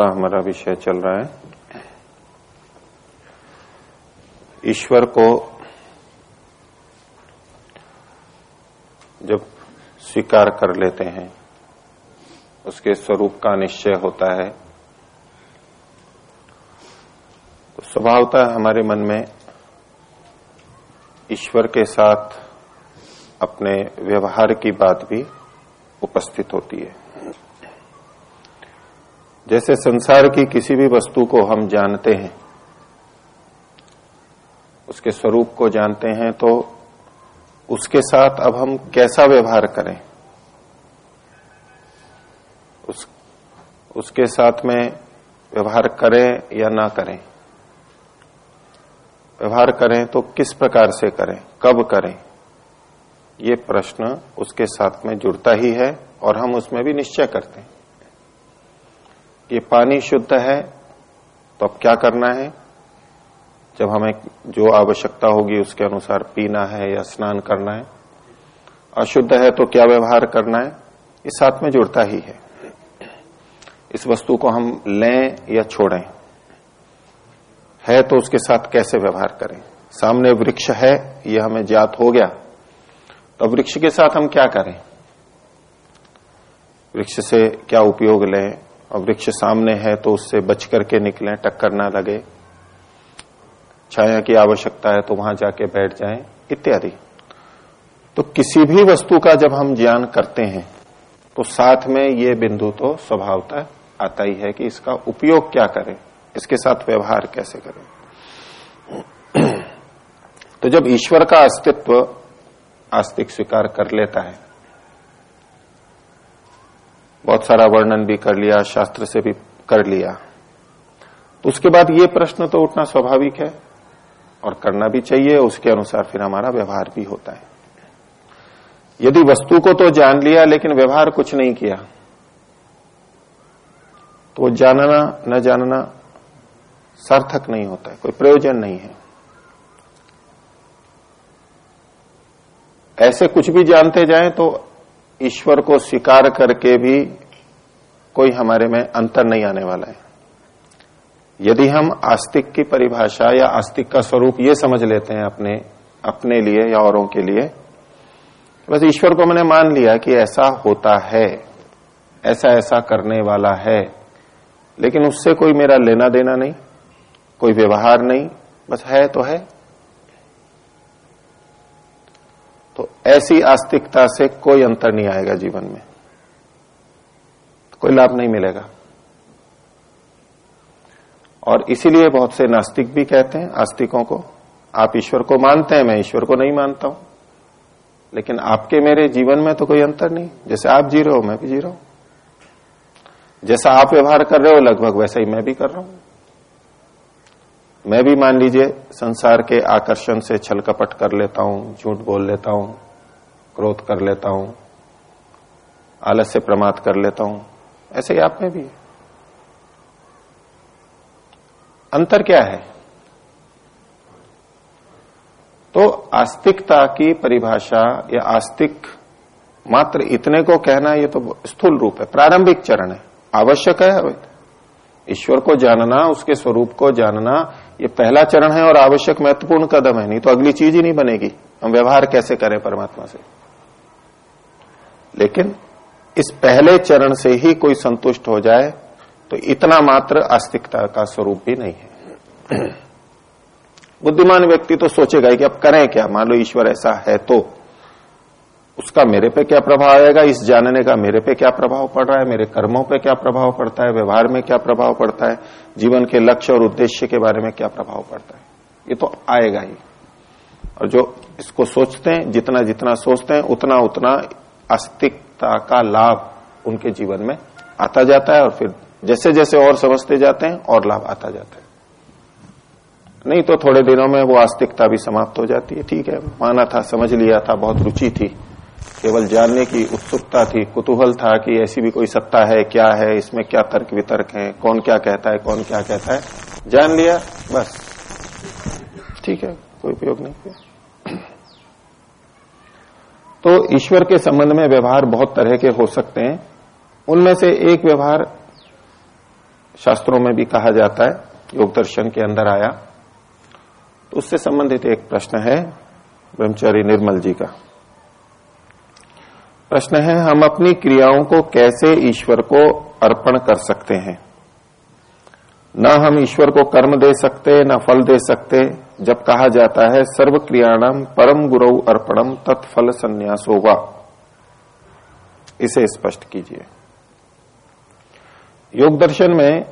का हमारा विषय चल रहा है। ईश्वर को जब स्वीकार कर लेते हैं, उसके स्वरूप का निश्चय होता है। तो स्वभावतः हमारे मन में ईश्वर के साथ अपने व्यवहार की बात भी उपस्थित होती है। जैसे संसार की किसी भी वस्तु को हम जानते हैं, उसके स्वरूप को जानते हैं तो उसके साथ अब हम कैसा व्यवहार करें? उस, उसके साथ में व्यवहार करें या ना करें? व्यवहार करें तो किस प्रकार से करें? कब करें? ये प्रश्न उसके साथ में जुड़ता ही है और हम उसमें भी निश्चय करते हैं। ये पानी शुद्ध है तो अब क्या करना है? जब हमें जो आवश्यकता होगी उसके अनुसार पीना है या स्नान करना है। अशुद्ध है तो क्या व्यवहार करना है? इस साथ में जुड़ता ही है। इस वस्तु को हम लें या छोड़ें। है तो उसके साथ कैसे व्यवहार करें? सामने वृक्ष है यह हमें ज्ञात हो गया। तो वृक्ष के साथ हम क्या करें? वृक्ष से क्या उपयोग लें? और वृक्ष सामने है तो उससे बच करके निकले, टक्कर ना लगे। छाया की आवश्यकता है तो वहाँ जाके बैठ जाएँ, इत्यादि। तो किसी भी वस्तु का जब हम ज्ञान करते हैं तो साथ में ये बिंदु तो स्वभावतः आता ही है कि इसका उपयोग क्या करें, इसके साथ व्यवहार कैसे करें। तो जब ईश्वर का अस्तित्व आस्तिक स्वीकार कर लेता है बहुत सारा वर्णन भी कर लिया, शास्त्र से भी कर लिया। तो उसके बाद ये प्रश्न तो उठना स्वाभाविक है और करना भी चाहिए, उसके अनुसार फिर हमारा व्यवहार भी होता है। यदि वस्तु को तो जान लिया, लेकिन व्यवहार कुछ नहीं किया तो जानना, न जानना सार्थक नहीं होता है, कोई प्रयोजन नहीं है। ऐसे कुछ भी जानते जाएँ तो ईश्वर को स्वीकार करके भी कोई हमारे में अंतर नहीं आने वाला है। यदि हम आस्तिक की परिभाषा या आस्तिक का स्वरूप ये समझ लेते हैं अपने अपने लिए या औरों के लिए, बस ईश्वर को मैंने मान लिया कि ऐसा होता है, ऐसा ऐसा करने वाला है, लेकिन उससे कोई मेरा लेना देना नहीं, कोई व्यवहार नहीं, बस है तो है। तो ऐसी आस्तिकता से कोई अंतर नहीं आएगा जीवन में। कोई लाभ नहीं मिलेगा। और इसीलिए बहुत से नास्तिक भी कहते हैं, आस्तिकों को, आप ईश्वर को मानते हैं, मैं ईश्वर को नहीं मानता हूँ। लेकिन आपके मेरे जीवन में तो कोई अंतर नहीं। जैसे आप जी रहे हो, मैं भी जी रहा हूँ। जैसा आप व्यवहार कर रहे हो, लगभग वैसा ही मैं भी कर रहा हूँ। मैं भी मान लीजिए संसार के आकर्षण से छल कपट कर लेता हूँ, झूठ बोल लेता हूँ, क्रोध कर लेता हूँ आलस से प्रमाद कर लेता हूँ, ऐसे ही आप में भी है। अंतर क्या है? तो आस्तिकता की परिभाषा या आस्तिक मात्र इतने को कहना ये तो स्थूल रूप है, प्रारंभिक चरण है, आवश्यक है ईश्वर को जानना, उसके स्वरूप को जानना, ये पहला चरण है और आवश्यक महत्वपूर्ण कदम है, नहीं तो अगली चीज़ ही नहीं बनेगी। हम व्यवहार कैसे करें परमात्मा से? लेकिन इस पहले चरण से ही कोई संतुष्ट हो जाए तो इतना मात्र आस्तिकता का स्वरूप भी नहीं है। बुद्धिमान व्यक्ति तो सोचेगा कि अब करें क्या? मान लो ईश्वर ऐसा है तो। उसका मेरे पे क्या प्रभाव आएगा? इस जानने का मेरे पे क्या प्रभाव पड़ रहा है? मेरे कर्मों पे क्या प्रभाव पड़ता है? व्यवहार में क्या प्रभाव पड़ता है? जीवन के लक्ष्य और उद्देश्य के बारे में क्या प्रभाव पड़ता है? ये तो आएगा ही। और जो इसको सोचते हैं, जितना जितना सोचते हैं, उतना उतना अस्तिकता का लाभ उनके जीवन में आता जाता है और फिर जैसे जैसे और समझते जाते हैं, और लाभ आता जाता है। नहीं तो थोड़े दिनों में वो आस्तिकता भी समाप्त हो जाती है। ठीक है, माना था, समझ लिया था, बहुत रुचि थी। केवल जानने की उत्सुकता थी, कुतूहल था कि ऐसी भी कोई सत्ता है, क्या है, इसमें क्या तर्क वितर्क है, कौन क्या कहता है, कौन क्या कहता है। जान लिया, बस। ठीक है, कोई उपयोग नहीं किया। तो ईश्वर के संबंध में व्यवहार बहुत तरह के हो सकते हैं। उनमें से एक व्यवहार शास्त्रों में भी कहा जाता है, योग दर्शन के अंदर आया। तो उससे संबंधित एक प्रश्न है ब्रह्मचारी निर्मल जी का। प्रश्न है, हम अपनी क्रियाओं को कैसे ईश्वर को अर्पण कर सकते हैं? न हम ईश्वर को कर्म दे सकते, न फल दे सकते। जब कहा जाता है सर्व क्रियाणाम परम गुरु अर्पणम तत्फल संन्यास होगा इसे स्पष्ट कीजिए। योग दर्शन में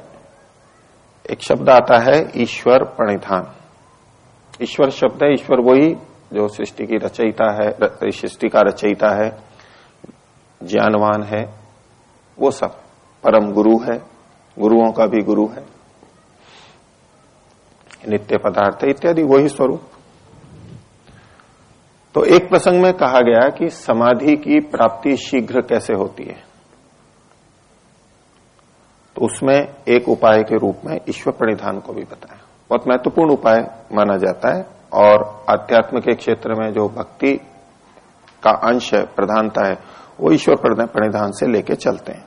एक शब्द आता है, ईश्वर प्रणिधान। ईश्वर शब्द है, ईश्वर वही जो सृष्टि की रचयिता है सृष्टि का रचयिता है। ज्ञानवान है, वो सब परम गुरु है, गुरुओं का भी गुरु है। नित्य पदार्थ इत्यादि, वही स्वरूप। तो एक प्रसंग में कहा गया कि समाधि की प्राप्ति शीघ्र कैसे होती है? तो उसमें एक उपाय के रूप में ईश्वर प्रणिधान को भी बताया। बहुत महत्वपूर्ण उपाय माना जाता है और आध्यात्म के क्षेत्र में जो भक्ति का अंश है, प्रधानता है वो ईश्वर प्रणिधान से लेके चलते हैं।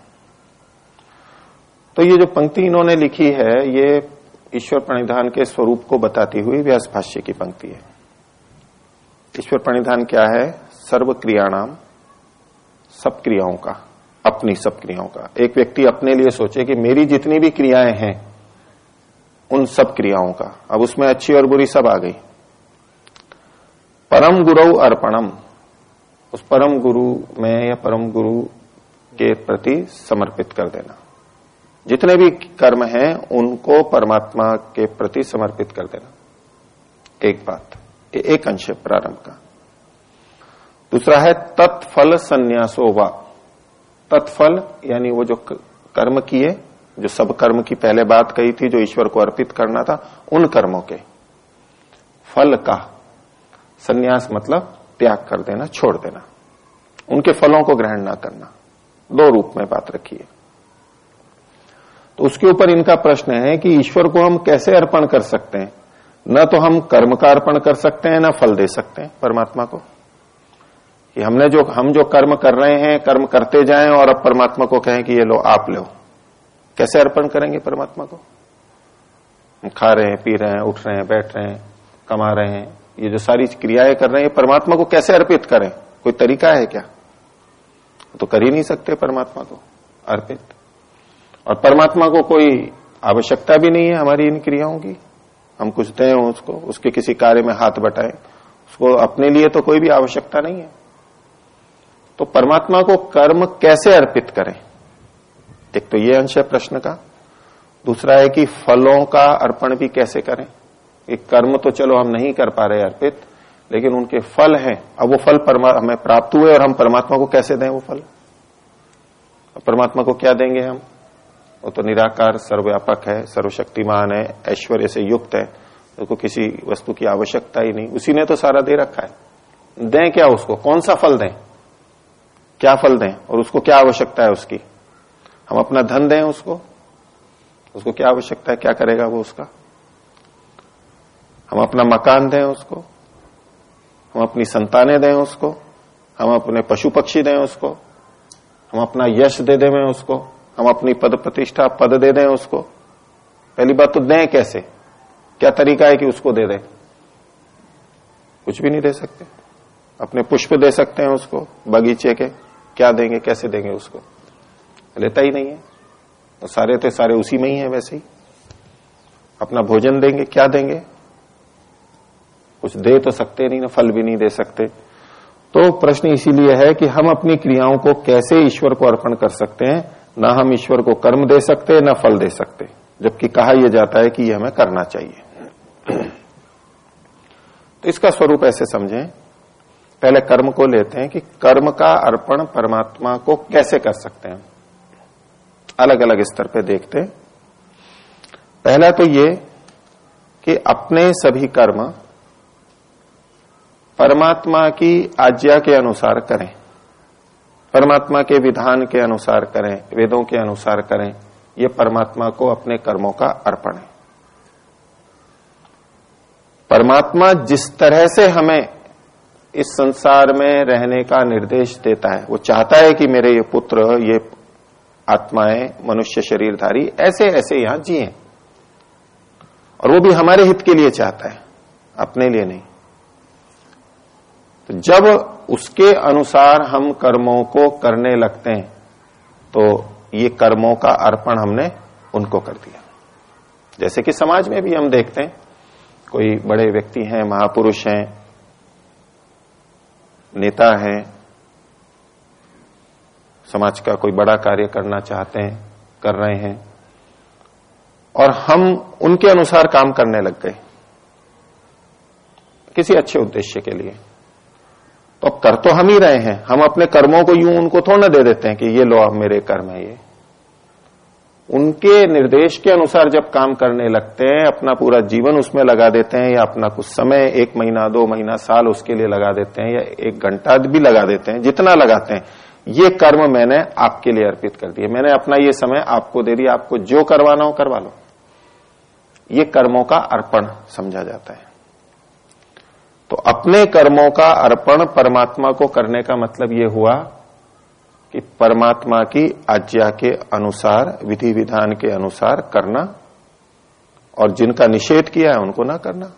तो ये जो पंक्ति इन्होंने लिखी है, ये ईश्वर प्रणिधान के स्वरूप को बताती हुई व्यास भाष्य की पंक्ति है। ईश्वर प्रणिधान क्या है? सर्व क्रियाणाम सब क्रियाओं का, अपनी सब क्रियाओं का। एक व्यक्ति अपने लिए सोचे कि मेरी जितनी भी क्रियाएँ हैं, उन सब क्रियाओं का। अब उसमें अच्छी और बुरी सब आ गई। परम गुरु अर्पणम उस परम गुरु में या परम गुरु के प्रति समर्पित कर देना। जितने भी कर्म हैं, उनको परमात्मा के प्रति समर्पित कर देना। एक बात ये एक अंश प्रारंभ का। दूसरा है, तत्फल संन्यासो वा। तत्फल, यानी वो जो कर्म किए, जो सब कर्म की पहले बात कही थी, जो ईश्वर को अर्पित करना था, उन कर्मों के। फल का। संन्यास मतलब त्याग कर देना, छोड़ देना। उनके फलों को ग्रहण ना करना। दो रूप में बात रखी है तो उसके ऊपर इनका प्रश्न है कि ईश्वर को हम कैसे अर्पण कर सकते हैं? न तो हम कर्म का अर्पण कर सकते हैं, न फल दे सकते हैं, परमात्मा को। कि हमने जो, हम जो कर्म कर रहे हैं, कर्म करते जाएँ और अब परमात्मा को कहें कि ये लो, आप लो। कैसे अर्पण करेंगे परमात्मा को? खा रहे हैं, पी रहे हैं, उठ रहे हैं, बैठ रहे हैं, कमा रहे हैं। ये जो सारी क्रियाएँ कर रहे हैं परमात्मा को कैसे अर्पित करें? कोई तरीका है क्या? तो कर ही नहीं सकते परमात्मा को अर्पित। और परमात्मा को कोई आवश्यकता भी नहीं है हमारी इन क्रियाओं की। हम कुछ दें उसको, उसके किसी कार्य में हाथ बटाएँ। उसको अपने लिए तो कोई भी आवश्यकता नहीं है। तो परमात्मा को कर्म कैसे अर्पित करें? एक तो ये अंश है प्रश्न का। दूसरा है कि फलों का अर्पण भी कैसे करें? एक कर्म तो चलो हम नहीं कर पा रहे अर्पित, लेकिन उनके फल हैं। अब वो फल हमें प्राप्त हुए और हम परमात्मा को कैसे दें वो फल? परमात्मा को क्या देंगे हम? वो तो निराकार, सर्वव्यापक है, सर्वशक्तिमान है, ऐश्वर्य से युक्त है। उसको तो किसी वस्तु की आवश्यकता ही नहीं। उसी ने तो सारा दे रखा है। दें क्या उसको? कौन सा फल दें? क्या फल दें? और उसको क्या आवश्यकता है उसकी? हम अपना धन दें उसको? उसको क्या आवश्यकता है? क्या करेगा वो उसका? हम अपना मकान दें उसको, हम अपनी संतानें दें उसको, हम अपने पशु पक्षी दें उसको, हम अपना यश दे दें उसको, हम अपनी पद प्रतिष्ठा पद दे दें उसको। पहली बात तो दें कैसे? क्या तरीका है कि उसको दे दें? कुछ भी नहीं दे सकते। अपने पुष्प दे सकते हैं उसको, बगीचे के। क्या देंगे, कैसे देंगे उसको? लेता ही नहीं है। तो सारे तो सारे उसी में ही है वैसे ही। अपना भोजन देंगे, क्या देंगे? कुछ दे तो सकते नहीं, ना फल भी नहीं दे सकते। तो प्रश्न इसीलिए है कि हम अपनी क्रियाओं को कैसे ईश्वर को अर्पण कर सकते हैं? ना हम ईश्वर को कर्म दे सकते, ना फल दे सकते, जबकि कहा यह जाता है कि यह हमें करना चाहिए। तो इसका स्वरूप ऐसे समझें। पहले कर्म को लेते हैं कि कर्म का अर्पण परमात्मा को कैसे कर सकते हैं? अलग अलग स्तर पे देखते। हैं पहला तो ये कि अपने सभी कर्म परमात्मा की आज्ञा के अनुसार करें। परमात्मा के विधान के अनुसार करें, वेदों के अनुसार करें यह परमात्मा को अपने कर्मों का अर्पण है। परमात्मा जिस तरह से हमें इस संसार में रहने का निर्देश देता है, वो चाहता है कि मेरे ये पुत्र, ये आत्माएँ मनुष्य शरीरधारी ऐसे ऐसे यहाँ जिए। और वो भी हमारे हित के लिए चाहता है, अपने लिए नहीं। तो जब उसके अनुसार हम कर्मों को करने लगते हैं तो ये कर्मों का अर्पण हमने उनको कर दिया। जैसे कि समाज में भी हम देखते हैं, कोई बड़े व्यक्ति हैं, महापुरुष हैं, नेता हैं, समाज का कोई बड़ा कार्य करना चाहते हैं, कर रहे हैं, और हम उनके अनुसार काम करने लग गए, किसी अच्छे उद्देश्य के लिए। तो अब कर तो हम ही रहे हैं। हम अपने कर्मों को यूँ उनको थोड़ा ना दे देते हैं कि ये लो, अब मेरे कर्म है ये। उनके निर्देश के अनुसार जब काम करने लगते हैं, अपना पूरा जीवन उसमें लगा देते हैं या अपना कुछ समय, एक महीना, दो महीना, साल उसके लिए लगा देते हैं या एक घंटा भी लगा देते हैं, जितना लगाते हैं, ये कर्म मैंने आपके लिए अर्पित कर दिया मैंने अपना ये समय आपको दे दिया, आपको जो करवाना हो करवा लो। ये कर्मों का अर्पण समझा जाता है। तो अपने कर्मों का अर्पण परमात्मा को करने का मतलब यह हुआ कि परमात्मा की आज्ञा के अनुसार विधि विधान के अनुसार करना और जिनका निषेध किया है उनको ना करना।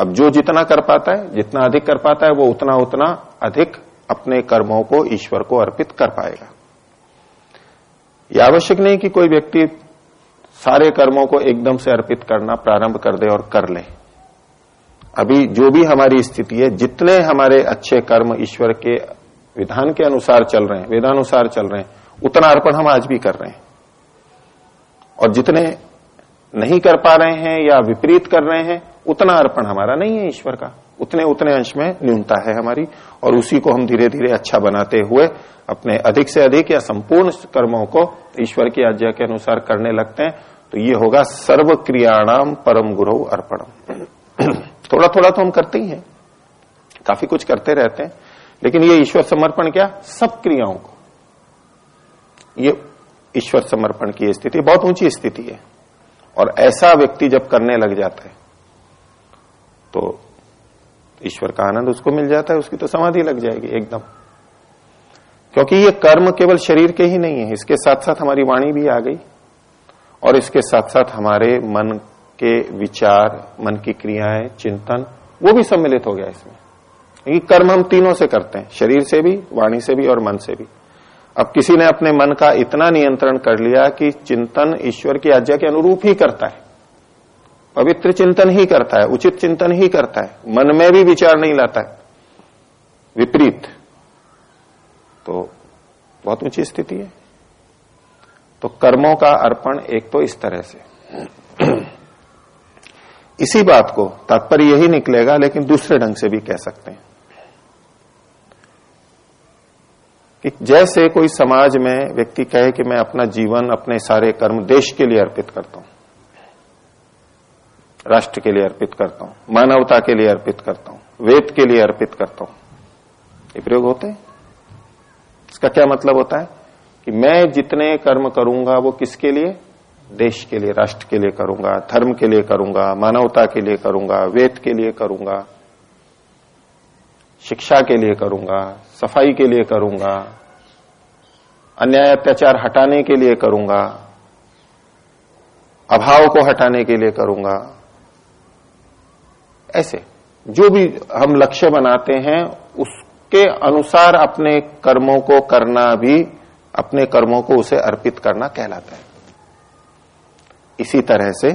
अब जो जितना कर पाता है, जितना अधिक कर पाता है, वो उतना उतना अधिक अपने कर्मों को, ईश्वर को अर्पित कर पाएगा। यह आवश्यक नहीं कि कोई व्यक्ति सारे कर्मों को एकदम से अर्पित करना प्रारंभ कर दे और कर ले। अभी जो भी हमारी स्थिति है, जितने हमारे अच्छे कर्म ईश्वर के विधान के अनुसार चल रहे हैं, वेदानुसार चल रहे हैं, उतना अर्पण हम आज भी कर रहे हैं। और जितने नहीं कर पा रहे हैं या विपरीत कर रहे हैं, उतना अर्पण हमारा नहीं है ईश्वर का। उतने उतने अंश में न्यूनता है हमारी, और उसी को हम धीरे धीरे अच्छा बनाते हुए अपने अधिक से अधिक या संपूर्ण कर्मों को ईश्वर की आज्ञा के अनुसार करने लगते हैं। तो ये होगा सर्व क्रियाणाम परम गुरु अर्पणम। थोड़ा थोड़ा तो हम करते ही हैं। काफ़ी कुछ करते रहते हैं। लेकिन ये ईश्वर समर्पण क्या? सब क्रियाओं को। ये ईश्वर समर्पण की स्थिति बहुत ऊँची स्थिति है। और ऐसा व्यक्ति जब करने लग जाता है तो ईश्वर का आनंद उसको मिल जाता है, उसकी तो समाधि लग जाएगी एकदम। क्योंकि ये कर्म केवल शरीर के ही नहीं है, इसके साथ साथ हमारी वाणी भी आ गई। और इसके साथ साथ हमारे मन के विचार, मन की क्रियाएँ, चिंतन, वो भी सम्मिलित हो गया इसमें। ये कर्म हम तीनों से करते हैं, शरीर से भी, वाणी से भी और मन से भी। अब किसी ने अपने मन का इतना नियंत्रण कर लिया कि चिंतन ईश्वर की आज्ञा के अनुरूप ही करता है। पवित्र चिंतन ही करता है, उचित चिंतन ही करता है, मन में भी विचार नहीं लाता है। विपरीत। तो बहुत ऊँची स्थिति है। तो कर्मों का अर्पण एक तो इस तरह से। इसी बात को, तात्पर्य यही निकलेगा, लेकिन दूसरे ढंग से भी कह सकते हैं। कि जैसे कोई समाज में व्यक्ति कहे कि मैं अपना जीवन, अपने सारे कर्म देश के लिए अर्पित करता हूँ, राष्ट्र के लिए अर्पित करता हूँ, मानवता के लिए अर्पित करता हूँ, वेद के लिए अर्पित करता हूँ, ये प्रयोग होते हैं? इसका क्या मतलब होता है? कि मैं जितने कर्म करूँगा वो किसके लिए? देश के लिए, राष्ट्र के लिए करूँगा, धर्म के लिए करूँगा, मानवता के लिए करूँगा, वेद के लिए करूँगा, शिक्षा के लिए करूँगा, सफ़ाई के लिए करूँगा, अन्याय अत्याचार हटाने के लिए करूँगा, अभाव को हटाने के लिए करूँगा। ऐसे, जो भी हम लक्ष्य बनाते हैं, उसके अनुसार अपने कर्मों को करना भी, अपने कर्मों को उसे अर्पित करना कहलाता है। इसी तरह से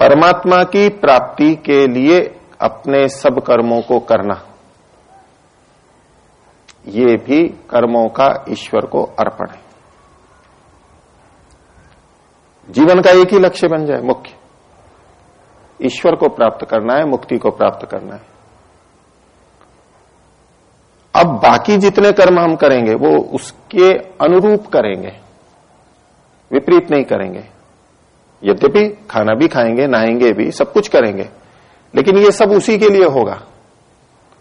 परमात्मा की प्राप्ति के लिए अपने सब कर्मों को करना। ये भी कर्मों का ईश्वर को अर्पण है। जीवन का एक ही लक्ष्य बन जाए मुख्य। ईश्वर को प्राप्त करना है, मुक्ति को प्राप्त करना है। अब बाकी जितने कर्म हम करेंगे, वो उसके अनुरूप करेंगे। विपरीत नहीं करेंगे। यद्यपि खाना भी खाएँगे, नहाएँगे भी, सब कुछ करेंगे, लेकिन ये सब उसी के लिए होगा।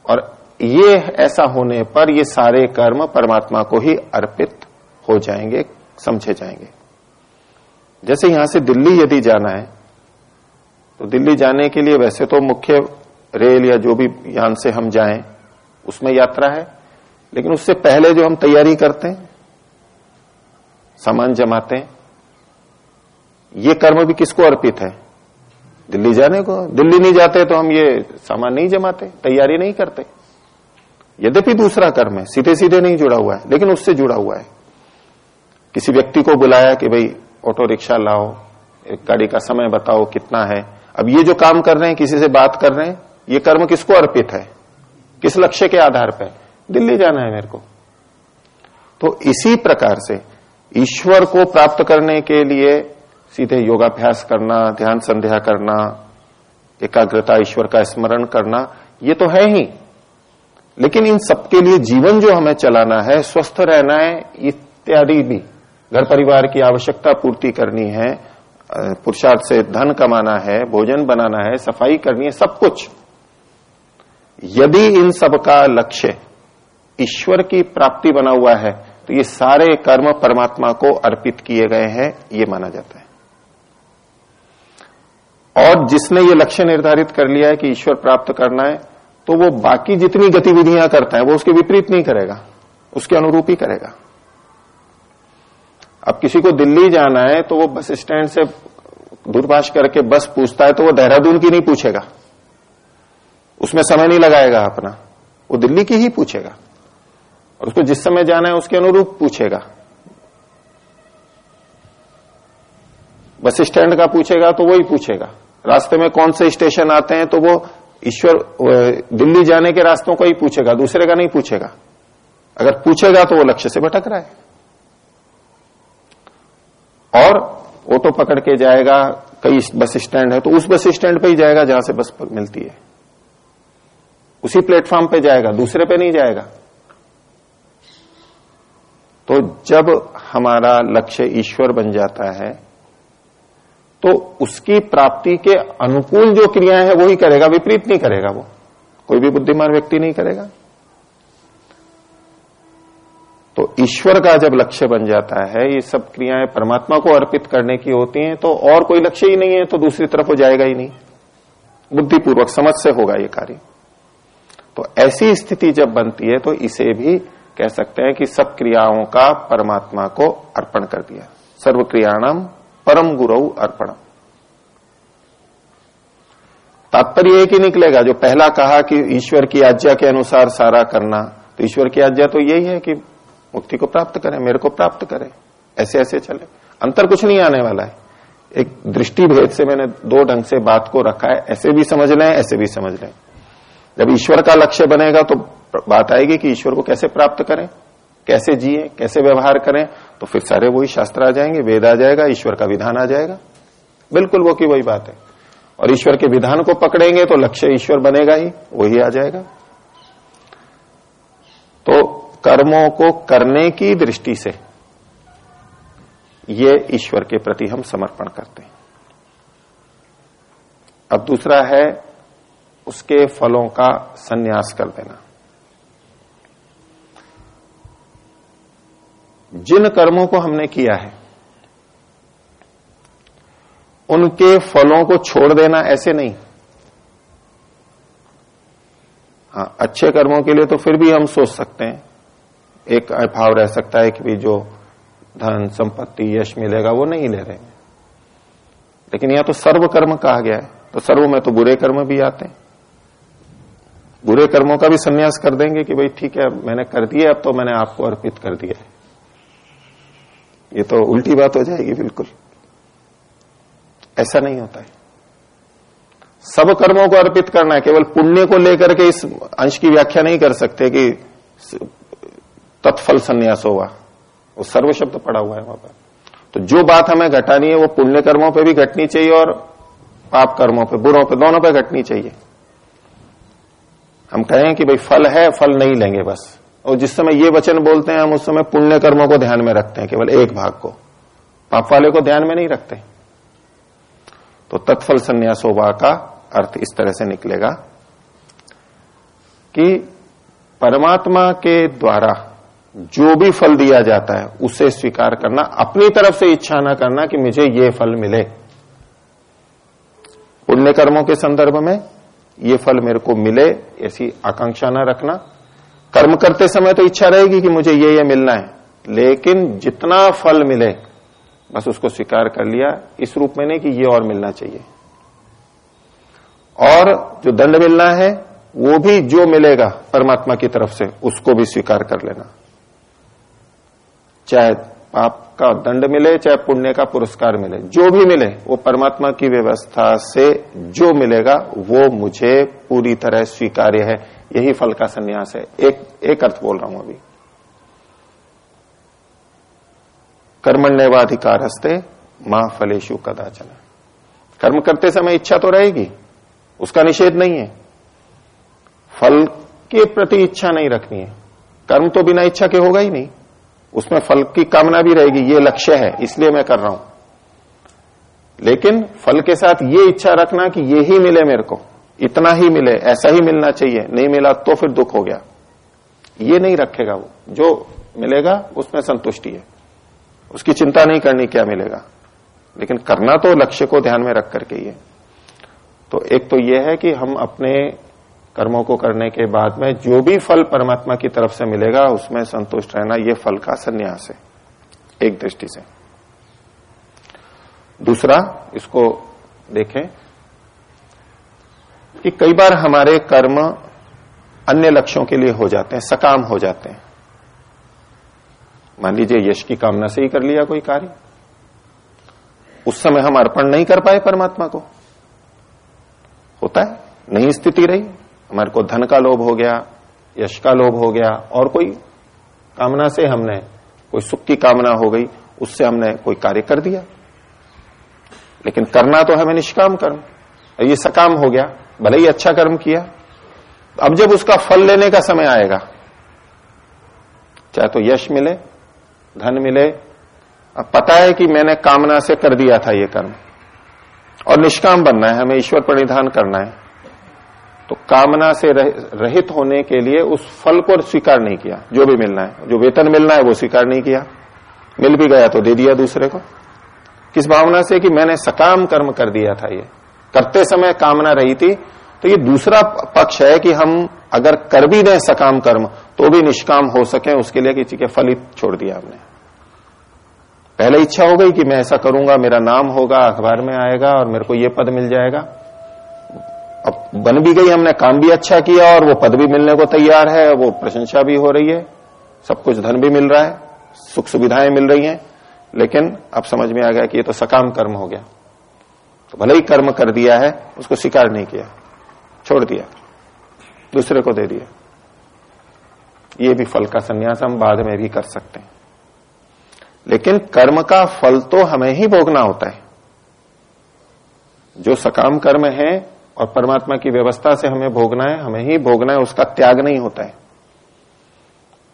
और ये ऐसा होने पर ये सारे कर्म परमात्मा को ही अर्पित हो जाएँगे, समझे जाएँगे। जैसे यहाँ से दिल्ली यदि जाना है तो दिल्ली जाने के लिए वैसे तो मुख्य रेल या जो भी यान से हम जाएँ, उसमें यात्रा है, लेकिन उससे पहले जो हम तैयारी करते हैं, सामान जमाते हैं ये कर्म भी किसको अर्पित है? दिल्ली जाने को। दिल्ली नहीं जाते तो हम ये सामान नहीं जमाते, तैयारी नहीं करते। यद्यपि दूसरा कर्म है सीधे सीधे नहीं जुड़ा हुआ है, लेकिन उससे जुड़ा हुआ है। किसी व्यक्ति को बुलाया कि भाई, ऑटो रिक्शा लाओ, एक गाड़ी का समय बताओ, कितना है? अब ये जो काम कर रहे हैं, किसी से बात कर रहे हैं, ये कर्म किसको अर्पित है? किस लक्ष्य के आधार पर? दिल्ली जाना है मेरे को। तो इसी प्रकार से ईश्वर को प्राप्त करने के लिए सीधे योगाभ्यास करना, ध्यान संध्या करना, एकाग्रता, ईश्वर का स्मरण करना, ये तो है ही। लेकिन इन सबके लिए जीवन जो हमें चलाना है, स्वस्थ रहना है, इत्यादि भी। घर परिवार की आवश्यकता पूर्ति करनी है पुरुषार्थ से धन कमाना है, भोजन बनाना है, सफ़ाई करनी है, सब कुछ। यदि इन सब का लक्ष्य ईश्वर की प्राप्ति बना हुआ है तो ये सारे कर्म परमात्मा को अर्पित किए गए हैं, ये माना जाता है। और जिसने ये लक्ष्य निर्धारित कर लिया है कि ईश्वर प्राप्त करना है तो वो बाकी जितनी गतिविधियाँ करता है, वो उसके विपरीत नहीं करेगा। उसके अनुरूप ही करेगा। अब किसी को दिल्ली जाना है तो वो बस स्टैंड से दूरभाष करके बस पूछता है तो वो देहरादून की नहीं पूछेगा। उसमें समय नहीं लगाएगा अपना। वो दिल्ली की ही पूछेगा। और उसको जिस समय जाना है, उसके अनुरूप पूछेगा। बस स्टैंड का पूछेगा तो वो ही पूछेगा। रास्ते में कौन से स्टेशन आते हैं तो वो ईश्वर दिल्ली जाने के रास्तों को ही पूछेगा, दूसरे का नहीं पूछेगा। अगर पूछेगा तो वो लक्ष्य से भटक रहा है। और ऑटो पकड़ के जाएगा, कई बस स्टैंड है तो उस बस स्टैंड पे ही जाएगा जहाँ से बस मिलती है। उसी प्लेटफॉर्म पे जाएगा, दूसरे पे नहीं जाएगा। तो जब हमारा लक्ष्य ईश्वर बन जाता है तो उसकी प्राप्ति के अनुकूल जो क्रियाएँ हैं, वो ही करेगा, विपरीत नहीं करेगा वो। कोई भी बुद्धिमान व्यक्ति नहीं करेगा। तो ईश्वर का जब लक्ष्य बन जाता है, ये सब क्रियाएँ परमात्मा को अर्पित करने की होती हैं तो और कोई लक्ष्य ही नहीं है तो दूसरी तरफ़ वो जाएगा ही नहीं। बुद्धिपूर्वक समझ से होगा ये कार्य। तो ऐसी स्थिति जब बनती है तो इसे भी कह सकते हैं कि सब क्रियाओं का परमात्मा को अर्पण कर दिया। सर्व क्रियाणाम परम गुरु अर्पण। तात्पर्य एक ही निकलेगा, जो पहला कहा कि ईश्वर की आज्ञा के अनुसार सारा करना तो ईश्वर की आज्ञा तो यही है कि मुक्ति को प्राप्त करें, मेरे को प्राप्त करें ऐसे ऐसे चले। अंतर कुछ नहीं आने वाला है। एक दृष्टि भेद से मैंने दो ढंग से बात को रखा है, ऐसे भी समझ लें, ऐसे भी समझ लें। जब ईश्वर का लक्ष्य बनेगा तो बात आएगी कि ईश्वर को कैसे प्राप्त करें, कैसे जिए, कैसे व्यवहार करें तो फिर सारे वही शास्त्र आ जाएँगे, वेद आ जाएगा, ईश्वर का विधान आ जाएगा। बिल्कुल वो की वही बात है। और ईश्वर के विधान को पकड़ेंगे तो लक्ष्य ईश्वर बनेगा ही, वही आ जाएगा। तो कर्मों को करने की दृष्टि से ये ईश्वर के प्रति हम समर्पण करते हैं। अब दूसरा है, उसके फलों का संन्यास कर देना। जिन कर्मों को हमने किया है, उनके फलों को छोड़ देना ऐसे नहीं। हाँ अच्छे कर्मों के लिए तो फिर भी हम सोच सकते हैं। एक अभाव रह सकता है कि भी जो धन, संपत्ति, यश मिलेगा वो नहीं ले रहे लेकिन यहाँ तो सर्व कर्म कहा गया है तो सर्व में तो बुरे कर्म भी आते हैं। बुरे कर्मों का भी संन्यास कर देंगे कि भाई ठीक है, मैंने कर दिया, अब तो मैंने आपको अर्पित कर दिया है। ये तो उल्टी बात हो जाएगी बिल्कुल। ऐसा नहीं होता है। सब कर्मों को अर्पित करना है, केवल पुण्य को लेकर के इस अंश की व्याख्या नहीं कर सकते कि तत्फल संन्यास होगा। वो सर्व शब्द पड़ा हुआ है वहाँ पर। तो जो बात हमें घटानी है, वो पुण्य कर्मों पे भी घटनी चाहिए और पाप कर्मों पे, बुरों पे, दोनों पे घटनी चाहिए। हम कहें कि भाई फल है, फल नहीं लेंगे बस। और जिस समय ये वचन बोलते हैं, हम उस समय पुण्य कर्मों को ध्यान में रखते हैं, केवल एक भाग को। पाप वाले को ध्यान में नहीं रखते। तो तत्फल संन्यासोवा का अर्थ इस तरह से निकलेगा कि परमात्मा के द्वारा जो भी फल दिया जाता है, उसे स्वीकार करना, अपनी तरफ़ से इच्छा ना करना कि मुझे ये फल मिले। पुण्य कर्मों के संदर्भ में ये फल मेरे को मिले, ऐसी आकांक्षा ना रखना। कर्म करते समय तो इच्छा रहेगी कि मुझे ये ये मिलना है। लेकिन जितना फल मिले, बस उसको स्वीकार कर लिया, इस रूप में नहीं कि ये और मिलना चाहिए। और जो दंड मिलना है, वो भी जो मिलेगा परमात्मा की तरफ़ से, उसको भी स्वीकार कर लेना। चाहे पाप का दंड मिले, चाहे पुण्य का पुरस्कार मिले, जो भी मिले, वो परमात्मा की व्यवस्था से जो मिलेगा, वो मुझे पूरी तरह स्वीकार्य है। यही फल का संन्यास है। एक एक अर्थ बोल रहा हूँ अभी। कर्मण्यवाधिकार हस्ते माँ फलेशु कदाचन। कर्म करते समय इच्छा तो रहेगी, उसका निषेध नहीं है। फल के प्रति इच्छा नहीं रखनी है। कर्म तो बिना इच्छा के होगा ही नहीं। उसमें फल की कामना भी रहेगी, ये लक्ष्य है, इसलिए मैं कर रहा हूँ। लेकिन फल के साथ ये इच्छा रखना कि ये ही मिले मेरे को। इतना ही मिले, ऐसा ही मिलना चाहिए, नहीं मिला तो फिर दुख हो गया। ये नहीं रखेगा वो। जो मिलेगा, उसमें संतुष्टि है। उसकी चिंता नहीं करनी क्या मिलेगा। लेकिन करना तो लक्ष्य को ध्यान में रख करके है तो एक तो यह है कि हम अपने कर्मों को करने के बाद में जो भी फल परमात्मा की तरफ़ से मिलेगा, उसमें संतुष्ट रहना यह फल का संन्यास है, एक दृष्टि से। दूसरा, इसको देखें कि कई बार हमारे कर्म अन्य लक्ष्यों के लिए हो जाते हैं, सकाम हो जाते हैं। मान लीजिए यश की कामना से ही कर लिया कोई कार्य। उस समय हम अर्पण नहीं कर पाए परमात्मा को। होता है नहीं स्थिति रही। हमारे को धन का लोभ हो गया, यश का लोभ हो गया, और कोई कामना से हमने, कोई सुख की कामना हो गई, उससे हमने कोई कार्य कर दिया। लेकिन करना तो हमें निष्काम कर्म। ये सकाम हो गया। भले ही अच्छा कर्म किया अब जब उसका फल लेने का समय आएगा चाहे तो यश मिले धन मिले अब पता है कि मैंने कामना से कर दिया था ये कर्म और निष्काम बनना है हमें ईश्वर परिधान करना है तो कामना से रह, रहित होने के लिए उस फल को स्वीकार नहीं किया जो भी मिलना है जो वेतन मिलना है वो स्वीकार नहीं किया मिल भी गया तो दे दिया दूसरे को किस भावना से कि मैंने सकाम कर्म कर दिया था ये करते समय कामना रही थी। तो ये दूसरा पक्ष है कि हम अगर कर भी दें सकाम कर्म तो भी निष्काम हो सके, उसके लिए किसी के फलित छोड़ दिया हमने। पहले इच्छा हो गई कि मैं ऐसा करूँगा, मेरा नाम होगा, अखबार में आएगा और मेरे को ये पद मिल जाएगा। अब बन भी गई हमने, काम भी अच्छा किया और वो पद भी मिलने को तैयार है, वो प्रशंसा भी हो रही है, सब कुछ धन भी मिल रहा है, सुख सुविधाएँ मिल रही हैं, लेकिन अब समझ में आ गया कि ये तो सकाम कर्म हो गया। तो भले ही कर्म कर दिया है, उसको स्वीकार नहीं किया। छोड़ दिया। दूसरे को दे दिया। ये भी फल का संन्यास हम बाद में भी कर सकते हैं। लेकिन कर्म का फल तो हमें ही भोगना होता है। जो सकाम कर्म है और परमात्मा की व्यवस्था से हमें भोगना है, हमें ही भोगना है, उसका त्याग नहीं होता है।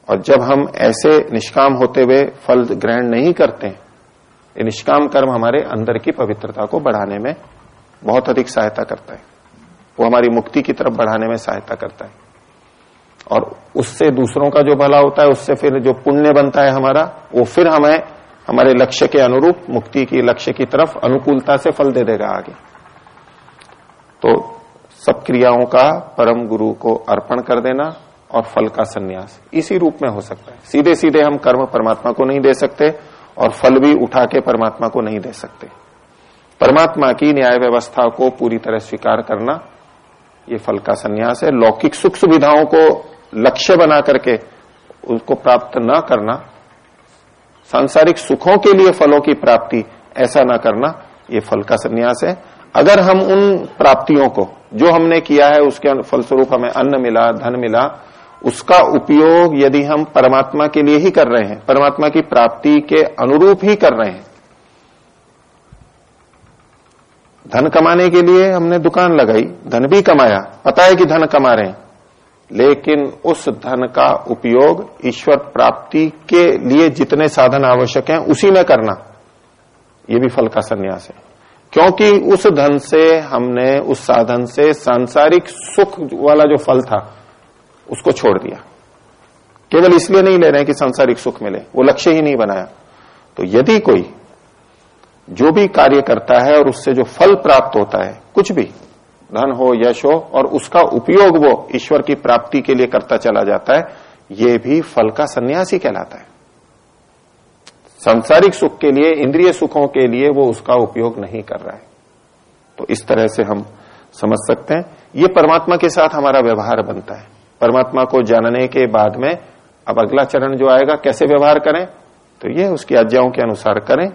और जब हम ऐसे निष्काम होते हुए फल ग्रहण नहीं करते ये निष्काम कर्म हमारे अंदर की पवित्रता को बढ़ाने में बहुत अधिक सहायता करता है। वो हमारी मुक्ति की तरफ़ बढ़ाने में सहायता करता है। और उससे दूसरों का जो भला होता है, उससे फिर जो पुण्य बनता है हमारा, वो फिर हमें हमारे लक्ष्य के अनुरूप मुक्ति की, लक्ष्य की तरफ़ अनुकूलता से फल दे देगा आगे। तो सब क्रियाओं का परम गुरु को अर्पण कर देना और फल का संन्यास। इसी रूप में हो सकता है। सीधे सीधे हम कर्म परमात्मा को नहीं दे सकते और फल भी उठा के परमात्मा को नहीं दे सकते। परमात्मा की न्याय व्यवस्था को पूरी तरह स्वीकार करना, ये फल का संन्यास है। लौकिक सुख सुविधाओं को लक्ष्य बना करके उसको प्राप्त न करना, सांसारिक सुखों के लिए फलों की प्राप्ति ऐसा ना करना, ये फल का संन्यास है। अगर हम उन प्राप्तियों को, जो हमने किया है, उसके फलस्वरूप हमें अन्न मिला, धन मिला उसका उपयोग यदि हम परमात्मा के लिए ही कर रहे हैं, परमात्मा की प्राप्ति के अनुरूप ही कर रहे हैं। धन कमाने के लिए हमने दुकान लगाई, धन भी कमाया, पता है कि धन कमा रहे हैं। लेकिन उस धन का उपयोग ईश्वर प्राप्ति के लिए जितने साधन आवश्यक हैं, उसी में करना। यह भी फल का संन्यास है। क्योंकि उस धन से हमने, उस साधन से सांसारिक सुख वाला जो फल था उसको छोड़ दिया। केवल इसलिए नहीं ले रहे हैं कि सांसारिक सुख मिले, वो लक्ष्य ही नहीं बनाया। तो यदि कोई जो भी कार्य करता है और उससे जो फल प्राप्त होता है, कुछ भी, धन हो, यश हो, और उसका उपयोग वो ईश्वर की प्राप्ति के लिए करता चला जाता है, ये भी फल का सन्यासी कहलाता है। सांसारिक सुख के लिए, इंद्रिय सुखों के लिए वो उसका उपयोग नहीं कर रहा है। तो इस तरह से हम समझ सकते हैं, ये परमात्मा के साथ हमारा व्यवहार बनता है। परमात्मा को जानने के बाद में अब अगला चरण जो आएगा, कैसे व्यवहार करें? तो ये उसकी आज्ञाओं के अनुसार करें।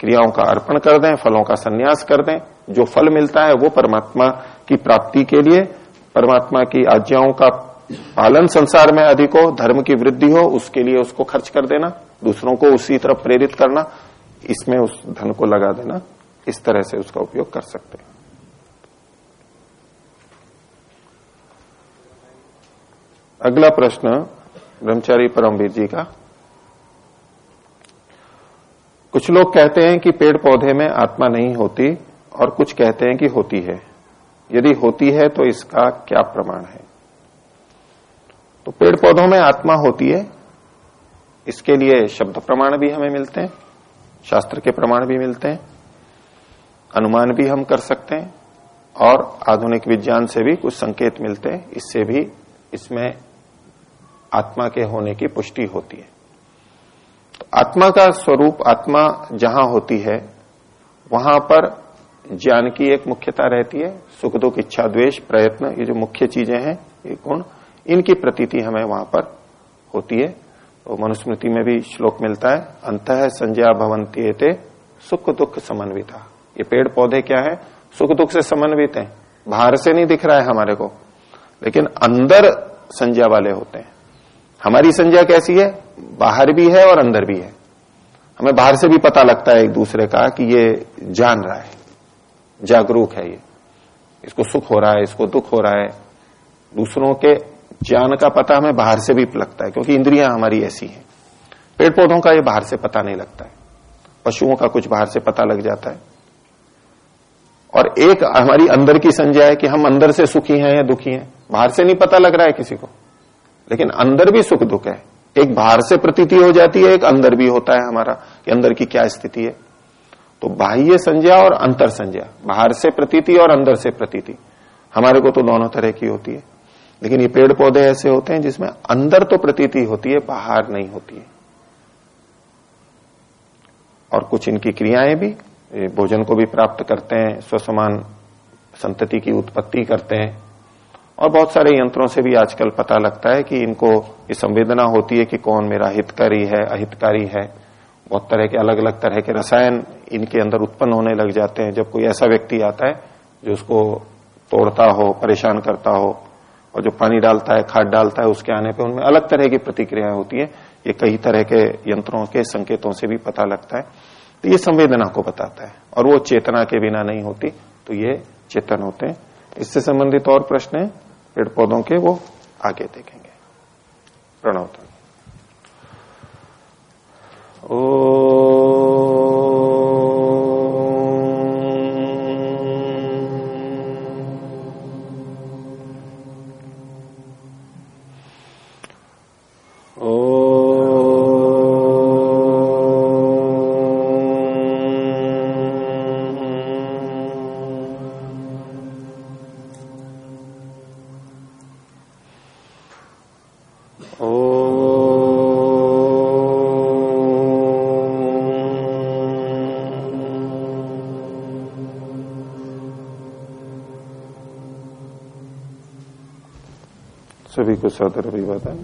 क्रियाओं का अर्पण कर दें, फलों का संन्यास कर दें। जो फल मिलता है वो परमात्मा की प्राप्ति के लिए, परमात्मा की आज्ञाओं का पालन संसार में अधिक हो, धर्म की वृद्धि हो, उसके लिए उसको खर्च कर देना, दूसरों को उसी तरफ़ प्रेरित करना, इसमें उस धन को लगा देना, इस तरह से उसका उपयोग कर सकते हैं। अगला प्रश्न, ब्रह्मचारी परमवीर जी का। कुछ लोग कहते हैं कि पेड़ पौधे में आत्मा नहीं होती और कुछ कहते हैं कि होती है। यदि होती है तो इसका क्या प्रमाण है? तो पेड़ पौधों में आत्मा होती है। इसके लिए शब्द प्रमाण भी हमें मिलते हैं, शास्त्र के प्रमाण भी मिलते हैं, अनुमान भी हम कर सकते हैं और आधुनिक विज्ञान से भी कुछ संकेत मिलते हैं। इससे भी इसमें आत्मा के होने की पुष्टि होती है। तो आत्मा का स्वरूप, आत्मा जहाँ होती है, वहाँ पर ज्ञान की एक मुख्यता रहती है। सुख, दुख, इच्छा, द्वेष, प्रयत्न, ये जो मुख्य चीज़ें हैं, ये गुण, इनकी प्रतीति हमें वहाँ पर होती है। तो मनुस्मृति में भी श्लोक मिलता है, अंत संज्ञा भवंती सुख, दुख, समन्विता। ये पेड़ पौधे क्या है? सुख, दुख से समन्वित हैं। बाहर से नहीं दिख रहा है हमारे को, लेकिन अंदर संज्ञा वाले होते हैं। हमारी संज्ञा कैसी है? बाहर भी है और अंदर भी है। हमें बाहर से भी पता लगता है एक दूसरे का कि ये जान रहा है। जागरूक है ये। इसको सुख हो रहा है, इसको दुख हो रहा है। दूसरों के ज्ञान का पता हमें बाहर से भी लगता है, क्योंकि इंद्रियाँ हमारी ऐसी हैं। पेड़ पौधों का ये बाहर से पता नहीं लगता है। पशुओं का कुछ बाहर से पता लग जाता है। और एक हमारी अंदर की संज्ञा है कि हम अंदर से सुखी हैं या दुखी हैं। बाहर से नहीं पता लग रहा है किसी को। लेकिन अंदर भी सुख दुख है। एक बाहर से प्रतीति हो जाती है, एक अंदर भी होता है हमारा कि अंदर की क्या स्थिति है। तो बाह्य संज्ञा और अंतर संज्ञा बाहर से प्रतीति और अंदर से प्रतीति, हमारे को तो दोनों तरह की होती है। लेकिन ये पेड़ पौधे ऐसे होते हैं जिसमें अंदर तो प्रतीति होती है, बाहर नहीं होती है। और कुछ इनकी क्रियाएँ भी भोजन को भी प्राप्त करते हैं, स्वसमान संतति की उत्पत्ति करते हैं। और बहुत सारे यंत्रों से भी आजकल पता लगता है कि इनको ये संवेदना होती है कि कौन मेरा हितकारी है, अहितकारी है। बहुत तरह के अलग अलग तरह के रसायन इनके अंदर उत्पन्न होने लग जाते हैं। जब कोई ऐसा व्यक्ति आता है जो उसको तोड़ता हो, परेशान करता हो और जो पानी डालता है, खाद डालता है, उसके आने पर उनमें अलग तरह की प्रतिक्रियाएँ होती है। ये कई तरह के यंत्रों के संकेतों से भी पता लगता है। तो ये संवेदना को बताता है और वो चेतना के बिना नहीं होती। तो ये चेतन होते हैं। इससे संबंधित और प्रश्न है? पेड़ पौधों के वो आगे देखेंगे। प्रणव ओ सादर अभिवादन